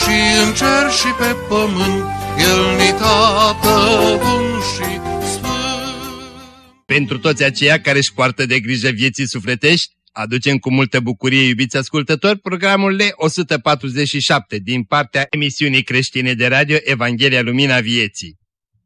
și în cer și pe pământ, El ni tată bun și sfânt. Pentru toți aceia care își poartă de grijă vieții sufletești, aducem cu multă bucurie, iubiți ascultători, programul L147 din partea emisiunii creștine de radio Evanghelia Lumina Vieții.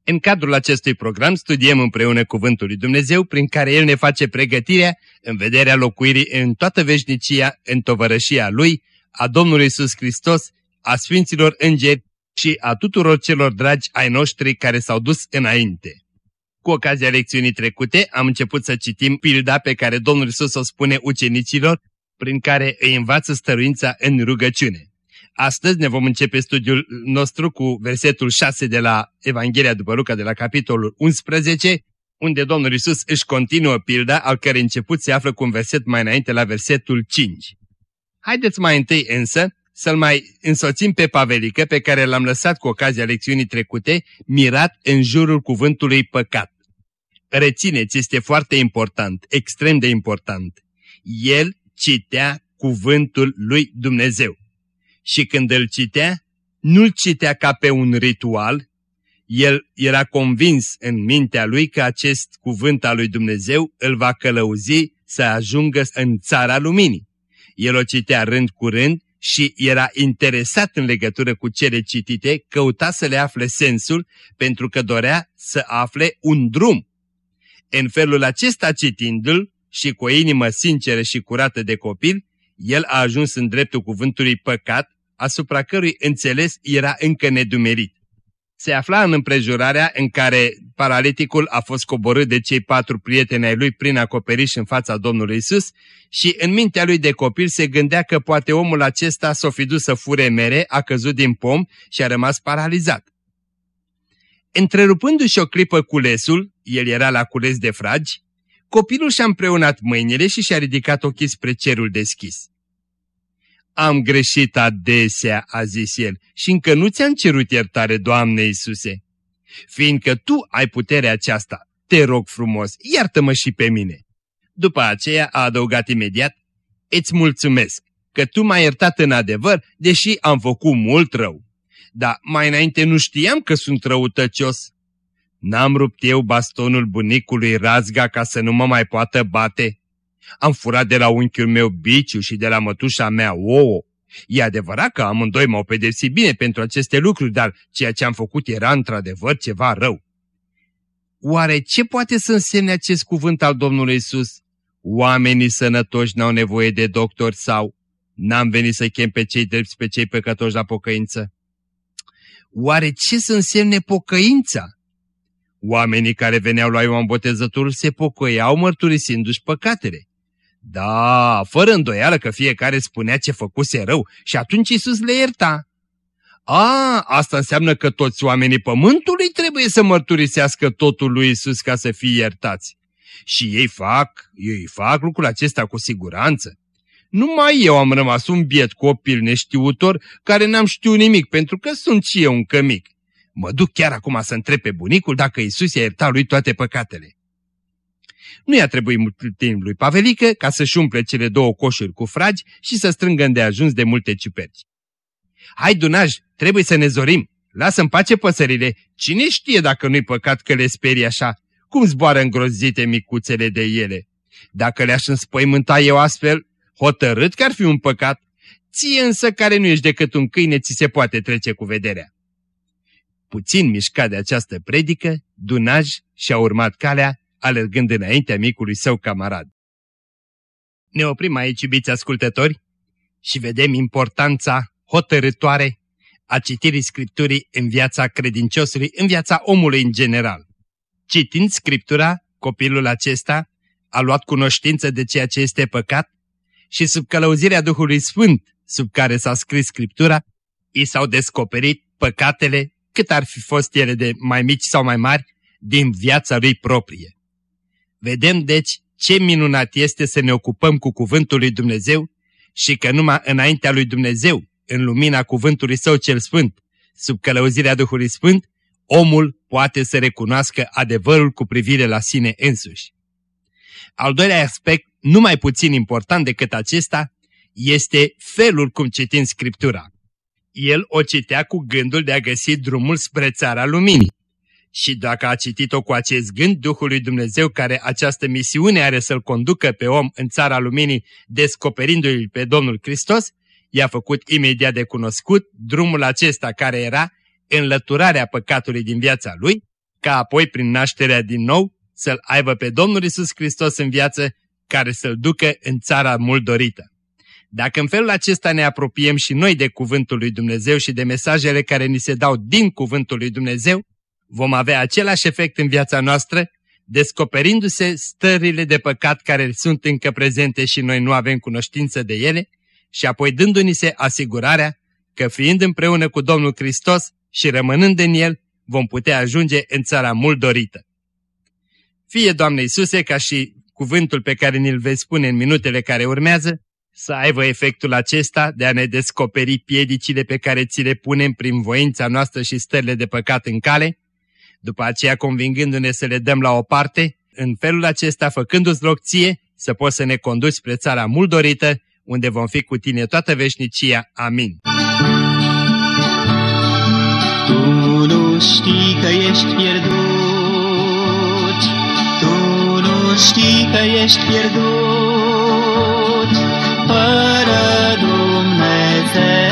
În cadrul acestui program studiem împreună Cuvântul lui Dumnezeu, prin care El ne face pregătirea în vederea locuirii în toată veșnicia, în tovărășia Lui, a Domnului Isus Hristos, a Sfinților Îngeri și a tuturor celor dragi ai noștri care s-au dus înainte. Cu ocazia lecțiunii trecute am început să citim pilda pe care Domnul Isus o spune ucenicilor, prin care îi învață stăruința în rugăciune. Astăzi ne vom începe studiul nostru cu versetul 6 de la Evanghelia după Luca de la capitolul 11, unde Domnul Isus își continuă pilda, al cărei început se află cu un verset mai înainte la versetul 5. Haideți mai întâi însă să-l mai însoțim pe Pavelică, pe care l-am lăsat cu ocazia lecțiunii trecute, mirat în jurul cuvântului păcat. Rețineți, este foarte important, extrem de important. El citea cuvântul lui Dumnezeu. Și când îl citea, nu-l citea ca pe un ritual, el era convins în mintea lui că acest cuvânt al lui Dumnezeu îl va călăuzi să ajungă în țara luminii. El o citea rând cu rând și era interesat în legătură cu cele citite, căuta să le afle sensul pentru că dorea să afle un drum. În felul acesta citindu-l și cu o inimă sinceră și curată de copil, el a ajuns în dreptul cuvântului păcat, asupra cărui înțeles era încă nedumerit. Se afla în împrejurarea în care paraliticul a fost coborât de cei patru prieteni ai lui prin acoperiș în fața Domnului Isus și în mintea lui de copil se gândea că poate omul acesta s-o fi dus să fure mere, a căzut din pom și a rămas paralizat. Întrerupându-și o clipă culesul, el era la cules de fragi, copilul și-a împreunat mâinile și și-a ridicat ochii spre cerul deschis. Am greșit adesea, a zis el, și încă nu ți-am cerut iertare, Doamne Iisuse. Fiindcă Tu ai puterea aceasta, te rog frumos, iartă-mă și pe mine. După aceea a adăugat imediat, îți mulțumesc că Tu m-ai iertat în adevăr, deși am făcut mult rău. Dar mai înainte nu știam că sunt răutăcios. N-am rupt eu bastonul bunicului Razga ca să nu mă mai poată bate. Am furat de la unchiul meu biciu și de la mătușa mea ouă. E adevărat că amândoi m-au pedepsit bine pentru aceste lucruri, dar ceea ce am făcut era într-adevăr ceva rău. Oare ce poate să însemne acest cuvânt al Domnului Isus? Oamenii sănătoși n-au nevoie de doctori sau n-am venit să chem pe cei drepți pe cei păcătoși la pocăință? Oare ce să însemne pocăința? Oamenii care veneau la Ioan Botezătorul se pocăiau mărturisindu-și păcatele. Da, fără îndoială că fiecare spunea ce făcuse rău și atunci Iisus le ierta. A, asta înseamnă că toți oamenii pământului trebuie să mărturisească totul lui Iisus ca să fie iertați. Și ei fac, ei fac lucrul acesta cu siguranță. Numai eu am rămas un biet copil neștiutor care n-am știut nimic pentru că sunt și eu încă mic. Mă duc chiar acum să întreb pe bunicul dacă Iisus i-a iertat lui toate păcatele. Nu i-a trebuit mult timp lui Pavelică ca să-și umple cele două coșuri cu fragi și să strângă îndeajuns de multe ciuperci. Hai, Dunaj, trebuie să ne zorim. Lasă în pace păsările. Cine știe dacă nu-i păcat că le sperie așa? Cum zboară îngrozite micuțele de ele? Dacă le-aș înspăimânta eu astfel, hotărât că ar fi un păcat, ție însă care nu ești decât un câine ți se poate trece cu vederea. Puțin mișcat de această predică, Dunaj și-a urmat calea alergând înaintea micului său camarad. Ne oprim aici, iubiți ascultători, și vedem importanța hotărătoare a citirii Scripturii în viața credinciosului, în viața omului în general. Citind Scriptura, copilul acesta a luat cunoștință de ceea ce este păcat și sub călăuzirea Duhului Sfânt, sub care s-a scris Scriptura, I s-au descoperit păcatele, cât ar fi fost ele de mai mici sau mai mari, din viața lui proprie. Vedem deci ce minunat este să ne ocupăm cu cuvântul lui Dumnezeu și că numai înaintea lui Dumnezeu, în lumina cuvântului său cel sfânt, sub călăuzirea Duhului Sfânt, omul poate să recunoască adevărul cu privire la sine însuși. Al doilea aspect, nu mai puțin important decât acesta, este felul cum citim Scriptura. El o citea cu gândul de a găsi drumul spre țara luminii. Și dacă a citit-o cu acest gând, Duhul lui Dumnezeu care această misiune are să-l conducă pe om în țara luminii, descoperindu-i pe Domnul Hristos, i-a făcut imediat de cunoscut drumul acesta care era înlăturarea păcatului din viața lui, ca apoi prin nașterea din nou să-L aibă pe Domnul Isus Hristos în viață, care să-L ducă în țara mult dorită. Dacă în felul acesta ne apropiem și noi de Cuvântul lui Dumnezeu și de mesajele care ni se dau din Cuvântul lui Dumnezeu, vom avea același efect în viața noastră, descoperindu-se stările de păcat care sunt încă prezente și noi nu avem cunoștință de ele, și apoi dându-ni se asigurarea că fiind împreună cu Domnul Hristos și rămânând în El, vom putea ajunge în țara mult dorită. Fie, Doamne Iisuse, ca și cuvântul pe care ni-l vei spune în minutele care urmează, să aibă efectul acesta de a ne descoperi piedicile pe care ți le punem prin voința noastră și stările de păcat în cale, după aceea convingându-ne să le dăm la o parte, în felul acesta, făcându-ți loc ție, să poți să ne conduci spre țara mult dorită, unde vom fi cu tine toată veșnicia. Amin. Tu nu știi că ești pierdut, Tu nu știi că ești pierdut, fără Dumnezeu.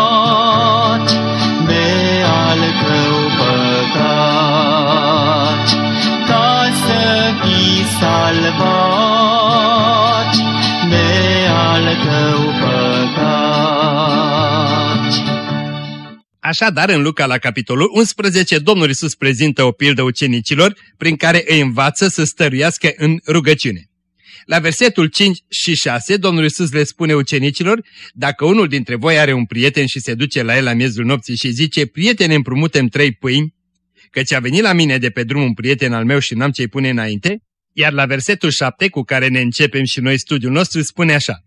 Așadar, în Luca, la capitolul 11, Domnul Isus prezintă o pildă ucenicilor prin care îi învață să stăruiască în rugăciune. La versetul 5 și 6, Domnul Iisus le spune ucenicilor, dacă unul dintre voi are un prieten și se duce la el la miezul nopții și zice, prietene, împrumutem trei pâini, căci a venit la mine de pe drum un prieten al meu și n-am ce-i pune înainte, iar la versetul 7, cu care ne începem și noi studiul nostru, spune așa,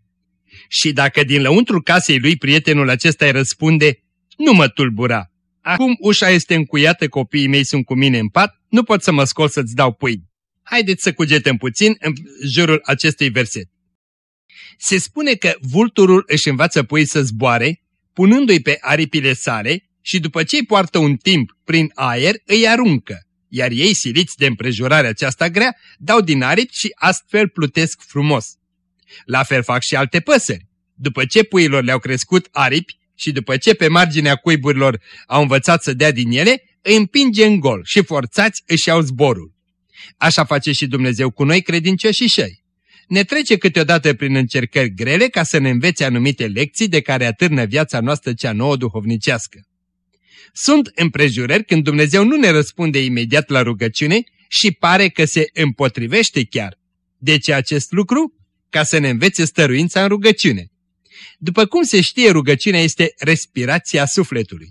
Și dacă din lăuntru casei lui prietenul acesta îi răspunde, nu mă tulbura, acum ușa este încuiată, copiii mei sunt cu mine în pat, nu pot să mă scol să-ți dau pâini. Haideți să cugetăm puțin în jurul acestui verset. Se spune că vulturul își învață pui să zboare, punându-i pe aripile sale și după ce îi poartă un timp prin aer, îi aruncă, iar ei, siliți de împrejurarea aceasta grea, dau din aripi și astfel plutesc frumos. La fel fac și alte păsări. După ce puiilor le-au crescut aripi și după ce pe marginea cuiburilor au învățat să dea din ele, îi împinge în gol și forțați își iau zborul. Așa face și Dumnezeu cu noi credincioși și Ne trece câteodată prin încercări grele ca să ne învețe anumite lecții de care atârnă viața noastră cea nouă duhovnicească. Sunt împrejurări când Dumnezeu nu ne răspunde imediat la rugăciune și pare că se împotrivește chiar. De ce acest lucru? Ca să ne învețe stăruința în rugăciune. După cum se știe, rugăciunea este respirația sufletului.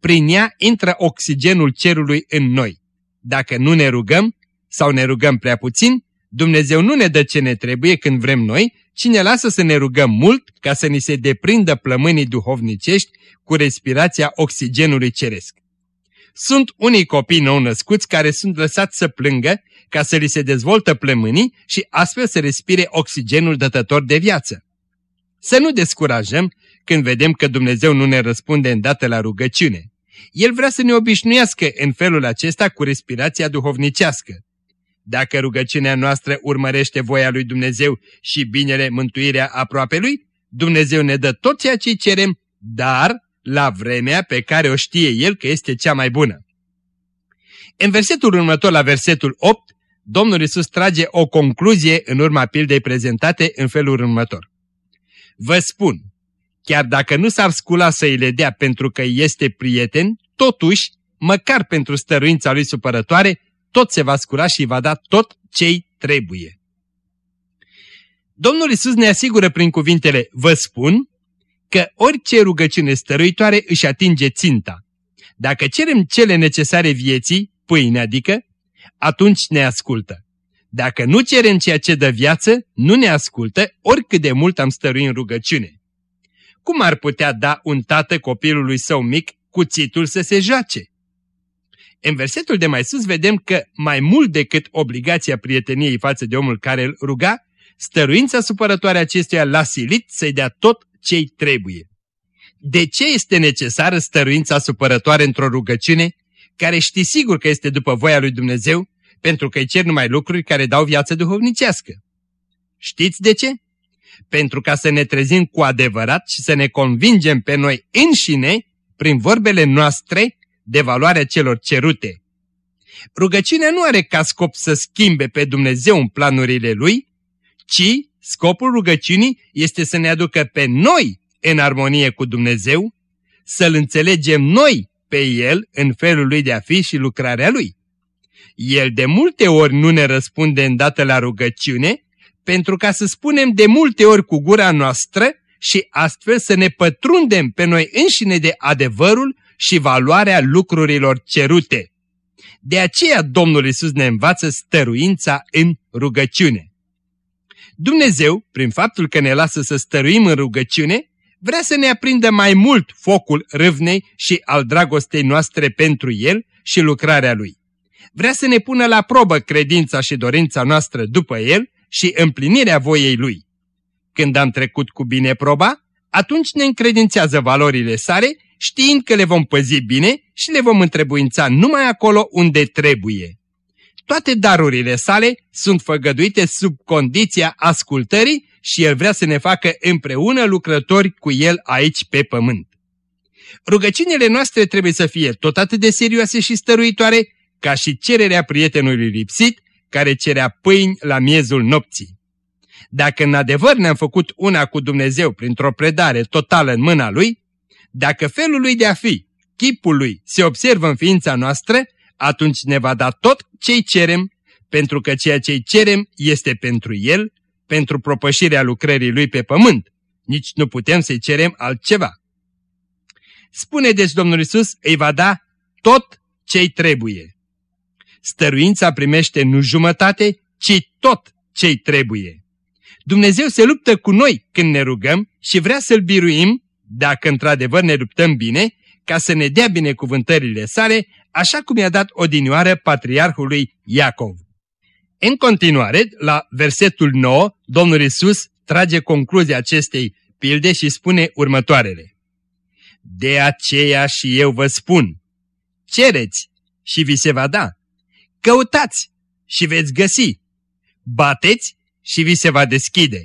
Prin ea intră oxigenul cerului în noi. Dacă nu ne rugăm, sau ne rugăm prea puțin, Dumnezeu nu ne dă ce ne trebuie când vrem noi, ci ne lasă să ne rugăm mult ca să ni se deprindă plămânii duhovnicești cu respirația oxigenului ceresc. Sunt unii copii nou născuți care sunt lăsați să plângă ca să li se dezvoltă plămânii și astfel să respire oxigenul dătător de viață. Să nu descurajăm când vedem că Dumnezeu nu ne răspunde îndată la rugăciune. El vrea să ne obișnuiască în felul acesta cu respirația duhovnicească. Dacă rugăciunea noastră urmărește voia lui Dumnezeu și binele mântuirea aproape lui, Dumnezeu ne dă tot ceea ce cerem, dar la vremea pe care o știe el că este cea mai bună. În versetul următor, la versetul 8, Domnul Isus trage o concluzie în urma pildei prezentate în felul următor. Vă spun, chiar dacă nu s-ar scula să îi le dea pentru că este prieten, totuși, măcar pentru stăruința lui supărătoare, tot se va scula și îi va da tot ce-i trebuie. Domnul Isus ne asigură prin cuvintele vă spun că orice rugăciune stăruitoare își atinge ținta. Dacă cerem cele necesare vieții, pâine adică, atunci ne ascultă. Dacă nu cerem ceea ce dă viață, nu ne ascultă, oricât de mult am stărui în rugăciune. Cum ar putea da un tată copilului său mic cuțitul să se joace? În versetul de mai sus vedem că mai mult decât obligația prieteniei față de omul care îl ruga, stăruința supărătoare acestuia l-a silit să-i dea tot ce-i trebuie. De ce este necesară stăruința supărătoare într-o rugăciune care știi sigur că este după voia lui Dumnezeu, pentru că îi cer numai lucruri care dau viață duhovnicească? Știți de ce? Pentru ca să ne trezim cu adevărat și să ne convingem pe noi înșine, prin vorbele noastre, de valoarea celor cerute. Rugăciunea nu are ca scop să schimbe pe Dumnezeu în planurile Lui, ci scopul rugăciunii este să ne aducă pe noi în armonie cu Dumnezeu, să-L înțelegem noi pe El în felul Lui de a fi și lucrarea Lui. El de multe ori nu ne răspunde îndată la rugăciune, pentru ca să spunem de multe ori cu gura noastră și astfel să ne pătrundem pe noi înșine de adevărul și valoarea lucrurilor cerute. De aceea Domnul Isus ne învață stăruința în rugăciune. Dumnezeu, prin faptul că ne lasă să stăruim în rugăciune, vrea să ne aprindă mai mult focul râvnei și al dragostei noastre pentru El și lucrarea Lui. Vrea să ne pună la probă credința și dorința noastră după El și împlinirea voiei Lui. Când am trecut cu bine proba, atunci ne încredințează valorile sale, știind că le vom păzi bine și le vom întrebuința numai acolo unde trebuie. Toate darurile sale sunt făgăduite sub condiția ascultării și El vrea să ne facă împreună lucrători cu El aici pe pământ. Rugăciunile noastre trebuie să fie tot atât de serioase și stăruitoare ca și cererea prietenului lipsit care cerea pâini la miezul nopții. Dacă în adevăr ne-am făcut una cu Dumnezeu printr-o predare totală în mâna Lui, dacă felul Lui de a fi, chipul Lui, se observă în ființa noastră, atunci ne va da tot ce-i cerem, pentru că ceea ce-i cerem este pentru El, pentru propășirea lucrării Lui pe pământ. Nici nu putem să-i cerem altceva. Spune deci Domnul Isus, îi va da tot ce-i trebuie. Stăruința primește nu jumătate, ci tot ce-i trebuie. Dumnezeu se luptă cu noi când ne rugăm și vrea să-L biruim, dacă într-adevăr ne luptăm bine, ca să ne dea binecuvântările sale, așa cum i-a dat odinioară patriarhului Iacov. În continuare, la versetul 9, Domnul Isus trage concluzia acestei pilde și spune următoarele. De aceea și eu vă spun, cereți și vi se va da, căutați și veți găsi, bateți și vi se va deschide.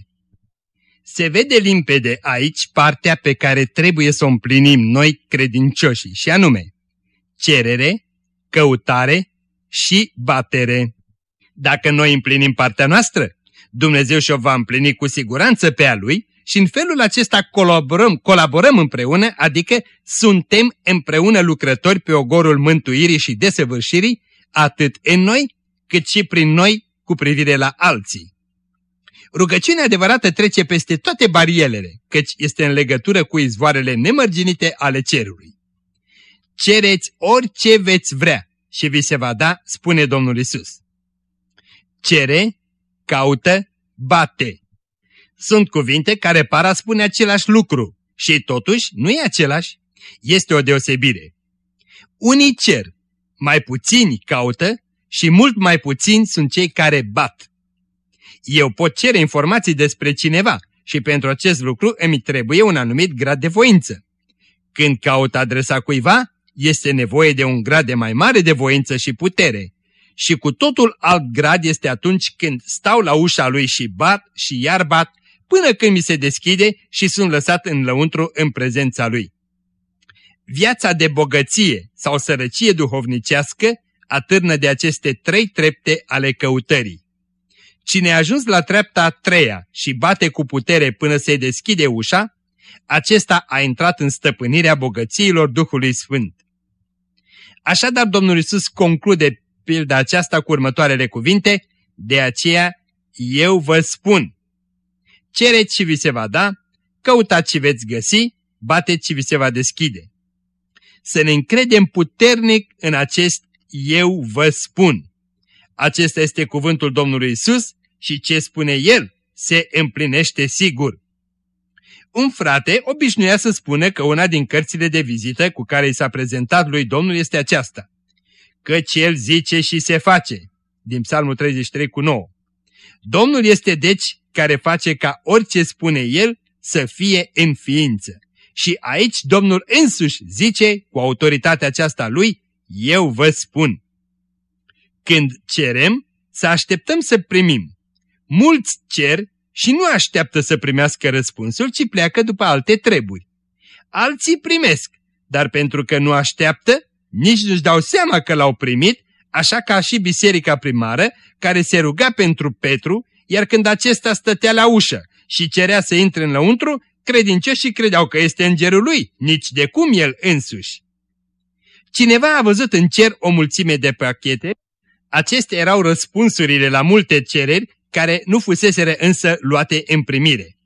Se vede limpede aici partea pe care trebuie să o împlinim noi credincioșii, și anume cerere, căutare și batere. Dacă noi împlinim partea noastră, Dumnezeu și-o va împlini cu siguranță pe a Lui și în felul acesta colaborăm, colaborăm împreună, adică suntem împreună lucrători pe ogorul mântuirii și desăvârșirii, atât în noi, cât și prin noi cu privire la alții. Rugăciunea adevărată trece peste toate barierele, căci este în legătură cu izvoarele nemărginite ale cerului. Cereți orice veți vrea și vi se va da, spune Domnul Isus. Cere, caută, bate. Sunt cuvinte care par a spune același lucru și totuși nu e același. Este o deosebire. Unii cer, mai puțini caută și mult mai puțini sunt cei care bat. Eu pot cere informații despre cineva și pentru acest lucru îmi trebuie un anumit grad de voință. Când caut adresa cuiva, este nevoie de un grad de mai mare de voință și putere. Și cu totul alt grad este atunci când stau la ușa lui și bat și iar bat, până când mi se deschide și sunt lăsat în lăuntru în prezența lui. Viața de bogăție sau sărăcie duhovnicească atârnă de aceste trei trepte ale căutării. Cine a ajuns la treapta a treia și bate cu putere până se deschide ușa, acesta a intrat în stăpânirea bogățiilor Duhului Sfânt. Așadar, Domnul Isus conclude pilda aceasta cu următoarele cuvinte, de aceea eu vă spun, cereți și vi se va da, căutați și veți găsi, bateți și vi se va deschide. Să ne încredem puternic în acest eu vă spun. Acesta este cuvântul Domnului Isus și ce spune El se împlinește sigur. Un frate obișnuia să spună că una din cărțile de vizită cu care i s-a prezentat lui Domnul este aceasta. Căci El zice și se face, din Psalmul 33 cu 9. Domnul este deci care face ca orice spune El să fie în ființă. Și aici Domnul însuși zice, cu autoritatea aceasta Lui, eu vă spun. Când cerem, să așteptăm să primim. Mulți cer și nu așteaptă să primească răspunsul, ci pleacă după alte treburi. Alții primesc, dar pentru că nu așteaptă, nici nu-și dau seama că l-au primit, așa ca și biserica primară, care se ruga pentru Petru, iar când acesta stătea la ușă și cerea să intre înăuntru, credincioșii credeau că este îngerul lui, nici de cum el însuși. Cineva a văzut în cer o mulțime de pachete, acestea erau răspunsurile la multe cereri care nu fuseseră însă luate în primire.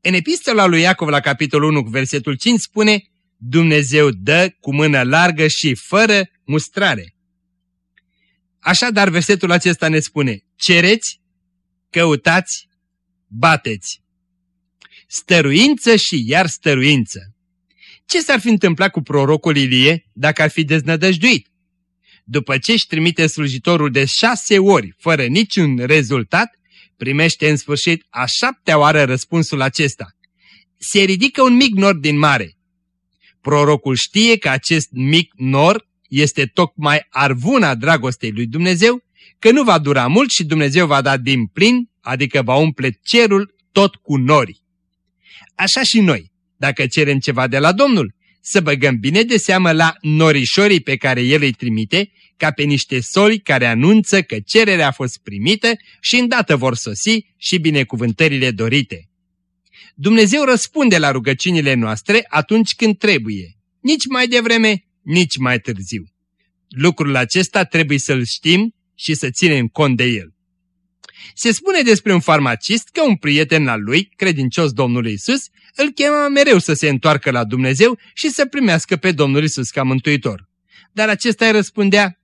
În epistola lui Iacov la capitolul 1, versetul 5 spune Dumnezeu dă cu mână largă și fără mustrare. Așadar, versetul acesta ne spune, cereți, căutați, bateți. Stăruință și iar stăruință. Ce s-ar fi întâmplat cu prorocul Ilie dacă ar fi deznădăjduit? După ce își trimite slujitorul de șase ori, fără niciun rezultat, primește în sfârșit a șaptea oară răspunsul acesta. Se ridică un mic nor din mare. Prorocul știe că acest mic nor este tocmai arvuna dragostei lui Dumnezeu, că nu va dura mult și Dumnezeu va da din plin, adică va umple cerul tot cu nori. Așa și noi, dacă cerem ceva de la Domnul, să băgăm bine de seamă la norișorii pe care El îi trimite, ca pe niște soli care anunță că cererea a fost primită și îndată vor sosi și binecuvântările dorite. Dumnezeu răspunde la rugăciunile noastre atunci când trebuie, nici mai devreme, nici mai târziu. Lucrul acesta trebuie să-l știm și să ținem cont de el. Se spune despre un farmacist că un prieten al lui, credincios Domnului Isus, îl chema mereu să se întoarcă la Dumnezeu și să primească pe Domnul Isus ca mântuitor. Dar acesta îi răspundea,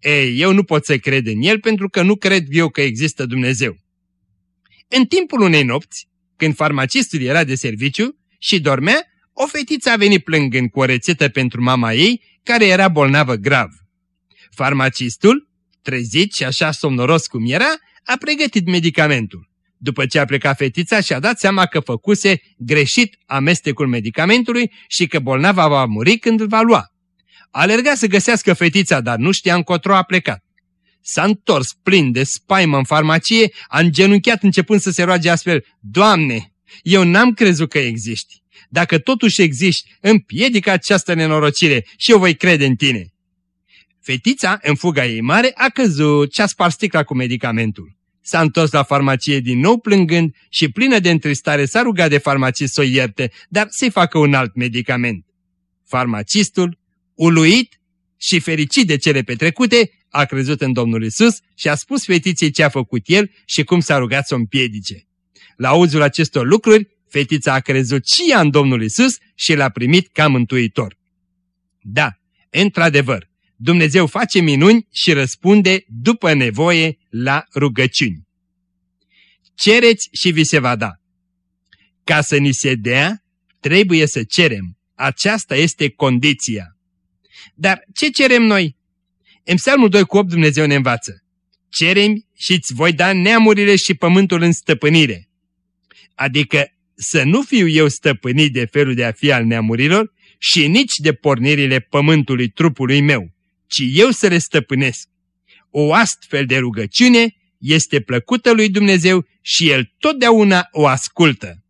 Ei, eu nu pot să cred în el pentru că nu cred eu că există Dumnezeu. În timpul unei nopți, când farmacistul era de serviciu și dormea, o fetiță a venit plângând cu o rețetă pentru mama ei, care era bolnavă grav. Farmacistul, trezit și așa somnoros cum era, a pregătit medicamentul. După ce a plecat fetița și-a dat seama că făcuse greșit amestecul medicamentului și că bolnava va muri când îl va lua. A alergat să găsească fetița, dar nu știa încotro a plecat. S-a întors plin de spaimă în farmacie, a îngenunchiat începând să se roage astfel, Doamne, eu n-am crezut că existi. Dacă totuși existi, împiedică această nenorocire și eu voi crede în tine. Fetița, în fuga ei mare, a căzut și a spart sticla cu medicamentul. S-a întors la farmacie din nou plângând și plină de întristare s-a rugat de farmacist să o ierte, dar să-i facă un alt medicament. Farmacistul, uluit și fericit de cele petrecute, a crezut în Domnul Isus și a spus fetiței ce a făcut el și cum s-a rugat să o împiedice. La auzul acestor lucruri, fetița a crezut și ea în Domnul Isus și l-a primit ca mântuitor. Da, într-adevăr, Dumnezeu face minuni și răspunde după nevoie la rugăciuni. Cereți și vi se va da. Ca să ni se dea, trebuie să cerem. Aceasta este condiția. Dar ce cerem noi? În psalmul 2 cu 8 Dumnezeu ne învață. Cerem și îți voi da neamurile și pământul în stăpânire. Adică să nu fiu eu stăpânit de felul de a fi al neamurilor și nici de pornirile pământului trupului meu ci eu să le stăpânesc. O astfel de rugăciune este plăcută lui Dumnezeu și El totdeauna o ascultă.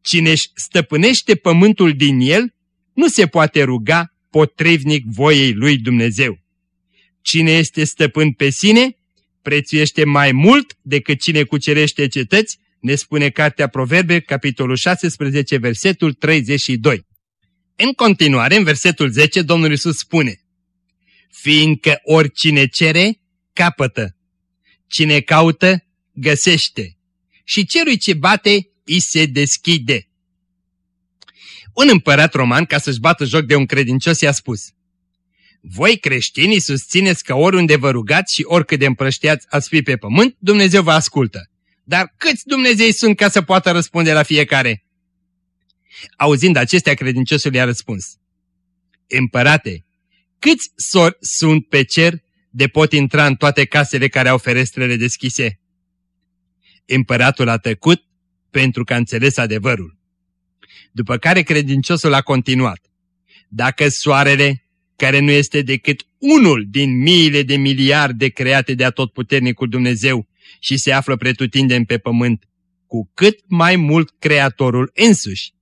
Cine își stăpânește pământul din el, nu se poate ruga potrivnic voiei lui Dumnezeu. Cine este stăpân pe sine, prețuiește mai mult decât cine cucerește cetăți, ne spune Cartea Proverbe, capitolul 16, versetul 32. În continuare, în versetul 10, Domnul Iisus spune, Fiindcă oricine cere, capătă. Cine caută, găsește. Și celui ce bate, îi se deschide. Un împărat roman, ca să-și bată joc de un credincios, i-a spus, Voi creștinii susțineți că oriunde vă rugați și oricât de împrăștiați ați fi pe pământ, Dumnezeu vă ascultă. Dar câți Dumnezei sunt ca să poată răspunde la fiecare? Auzind acestea, credinciosul i-a răspuns, Împărate, câți sori sunt pe cer de pot intra în toate casele care au ferestrele deschise? Împăratul a tăcut pentru că a înțeles adevărul. După care credinciosul a continuat. Dacă soarele, care nu este decât unul din miile de miliarde create de atotputernicul Dumnezeu și se află pretutindem pe pământ, cu cât mai mult Creatorul însuși.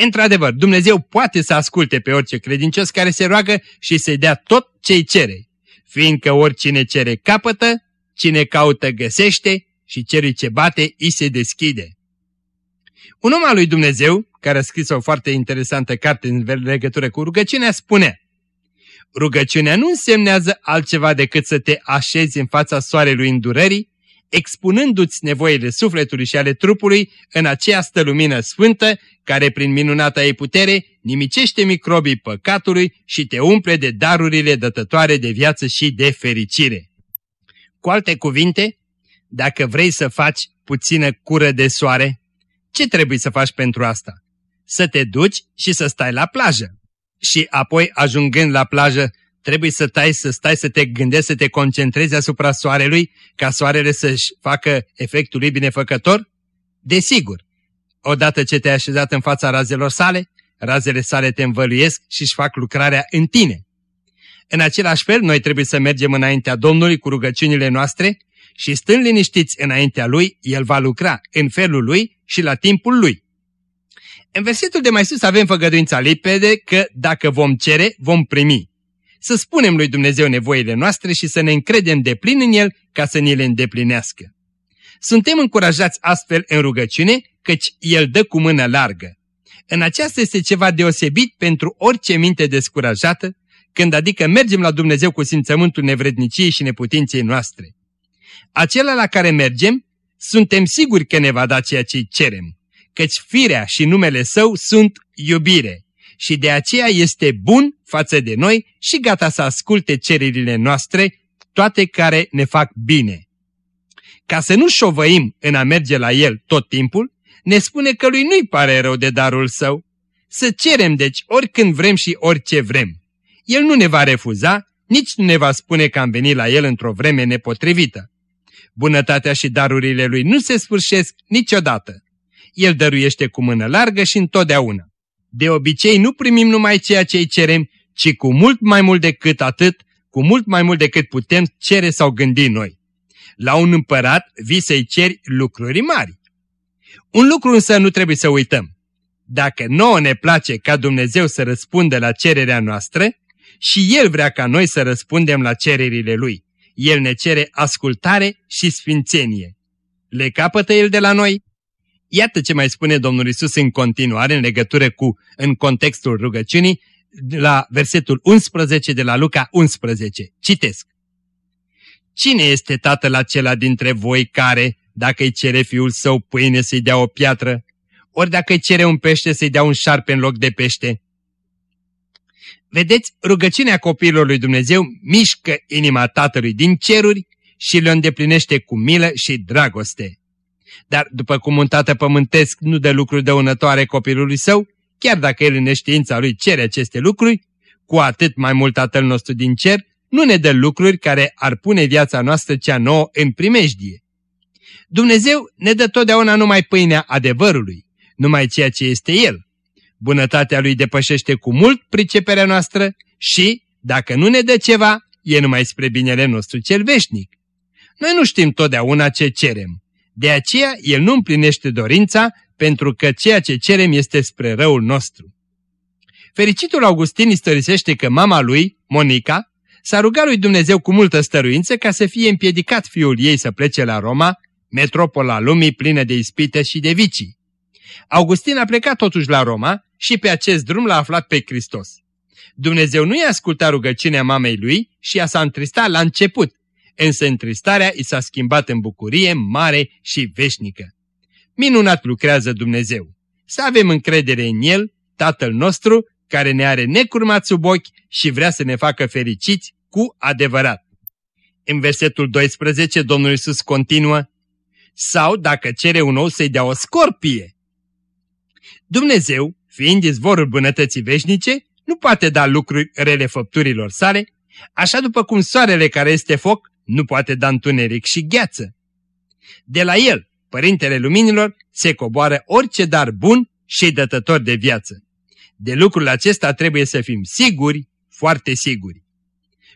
Într-adevăr, Dumnezeu poate să asculte pe orice credincios care se roagă și să-i dea tot ce-i cere, fiindcă oricine cere capătă, cine caută găsește și celui ce bate îi se deschide. Un om al lui Dumnezeu, care a scris o foarte interesantă carte în legătură cu rugăciunea, spune Rugăciunea nu însemnează altceva decât să te așezi în fața soarelui îndurării, expunându-ți nevoile sufletului și ale trupului în această lumină sfântă, care prin minunata ei putere nimicește microbii păcatului și te umple de darurile dătătoare de viață și de fericire. Cu alte cuvinte, dacă vrei să faci puțină cură de soare, ce trebuie să faci pentru asta? Să te duci și să stai la plajă. Și apoi, ajungând la plajă, trebuie să stai, să stai să te gândești, să te concentrezi asupra soarelui, ca soarele să-și facă efectul lui binefăcător? Desigur, odată ce te-ai așezat în fața razelor sale, razele sale te învăluiesc și își fac lucrarea în tine. În același fel, noi trebuie să mergem înaintea Domnului cu rugăciunile noastre și stând liniștiți înaintea Lui, El va lucra în felul Lui și la timpul Lui. În versetul de mai sus avem făgăduința lipede că dacă vom cere, vom primi. Să spunem lui Dumnezeu nevoile noastre și să ne încredem de plin în El ca să ni le îndeplinească. Suntem încurajați astfel în rugăciune, căci El dă cu mână largă. În aceasta este ceva deosebit pentru orice minte descurajată, când adică mergem la Dumnezeu cu simțământul nevredniciei și neputinței noastre. Acela la care mergem, suntem siguri că ne va da ceea ce cerem, căci firea și numele său sunt iubire și de aceea este bun față de noi și gata să asculte cererile noastre, toate care ne fac bine. Ca să nu șovăim în a merge la el tot timpul, ne spune că lui nu-i pare rău de darul său. Să cerem deci oricând vrem și orice vrem. El nu ne va refuza, nici nu ne va spune că am venit la el într-o vreme nepotrivită. Bunătatea și darurile lui nu se sfârșesc niciodată. El dăruiește cu mână largă și întotdeauna. De obicei nu primim numai ceea ce îi cerem, ci cu mult mai mult decât atât, cu mult mai mult decât putem cere sau gândi noi. La un împărat vii să-i ceri lucruri mari. Un lucru însă nu trebuie să uităm. Dacă nouă ne place ca Dumnezeu să răspundă la cererea noastră, și El vrea ca noi să răspundem la cererile Lui. El ne cere ascultare și sfințenie. Le capătă El de la noi? Iată ce mai spune Domnul Isus în continuare în legătură cu, în contextul rugăciunii, la versetul 11 de la Luca 11. Citesc. Cine este tatăl acela dintre voi care, dacă îi cere fiul său pâine să-i dea o piatră, ori dacă îi cere un pește să-i dea un șarpe în loc de pește? Vedeți, rugăciunea copiilor lui Dumnezeu mișcă inima Tatălui din ceruri și le îndeplinește cu milă și dragoste. Dar după cum un tată pământesc nu dă lucruri dăunătoare copilului său, chiar dacă el în neștiința lui cere aceste lucruri, cu atât mai mult Tatăl nostru din cer nu ne dă lucruri care ar pune viața noastră cea nouă în primejdie. Dumnezeu ne dă totdeauna numai pâinea adevărului, numai ceea ce este El. Bunătatea Lui depășește cu mult priceperea noastră și, dacă nu ne dă ceva, e numai spre binele nostru cel veșnic. Noi nu știm totdeauna ce cerem. De aceea El nu împlinește dorința pentru că ceea ce cerem este spre răul nostru. Fericitul Augustin istorisește că mama lui, Monica, s-a rugat lui Dumnezeu cu multă stăruință ca să fie împiedicat fiul ei să plece la Roma, metropola lumii plină de ispite și de vicii. Augustin a plecat totuși la Roma și pe acest drum l-a aflat pe Hristos. Dumnezeu nu i-a ascultat rugăciunea mamei lui și ea s-a întristat la început, însă întristarea i s-a schimbat în bucurie mare și veșnică. Minunat lucrează Dumnezeu. Să avem încredere în El, Tatăl nostru, care ne are necurmat sub ochi și vrea să ne facă fericiți cu adevărat. În versetul 12 Domnul Iisus continuă, sau dacă cere un ou să-i dea o scorpie. Dumnezeu, fiind izvorul bunătății veșnice, nu poate da lucruri rele făpturilor sale, așa după cum soarele care este foc nu poate da întuneric și gheață. De la el, Părintele Luminilor, se coboară orice dar bun și dătător de viață. De lucrul acesta trebuie să fim siguri, foarte siguri.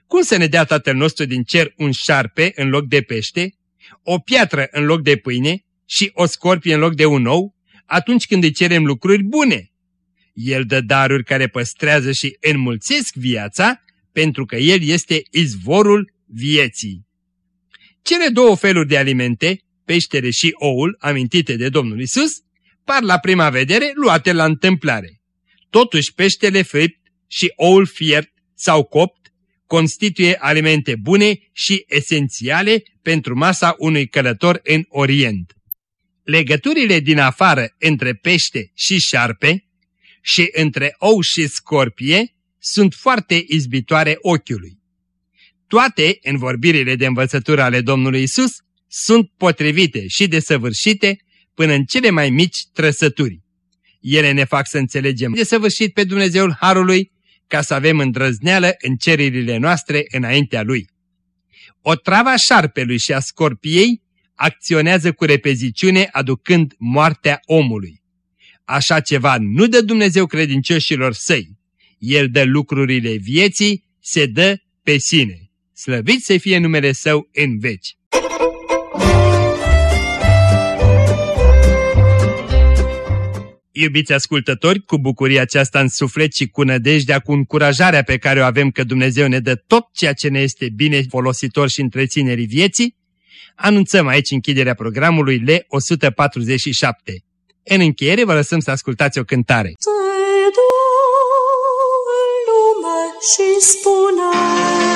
Cum să ne dea Tatăl nostru din cer un șarpe în loc de pește, o piatră în loc de pâine și o scorpie în loc de un ou, atunci când îi cerem lucruri bune? El dă daruri care păstrează și înmulțesc viața, pentru că El este izvorul vieții. Cele două feluri de alimente, peștere și oul, amintite de Domnul Isus, par la prima vedere luate la întâmplare. Totuși peștele fript și oul fiert sau copt constituie alimente bune și esențiale pentru masa unui călător în Orient. Legăturile din afară între pește și șarpe și între ou și scorpie sunt foarte izbitoare ochiului. Toate, în vorbirile de învățătură ale Domnului Isus, sunt potrivite și desăvârșite până în cele mai mici trăsături. Ele ne fac să înțelegem desăvârșit pe Dumnezeul Harului ca să avem îndrăzneală în cererile noastre înaintea Lui. O trava șarpelui și a scorpiei acționează cu repeziciune aducând moartea omului. Așa ceva nu dă Dumnezeu credincioșilor săi. El dă lucrurile vieții, se dă pe sine. Slăvit să fie numele Său în veci. Iubiți ascultători, cu bucuria aceasta în suflet și cu nădejdea, cu încurajarea pe care o avem că Dumnezeu ne dă tot ceea ce ne este bine folositor și întreținerii vieții, anunțăm aici închiderea programului L147. În încheiere vă lăsăm să ascultați o cântare. Te lume și spune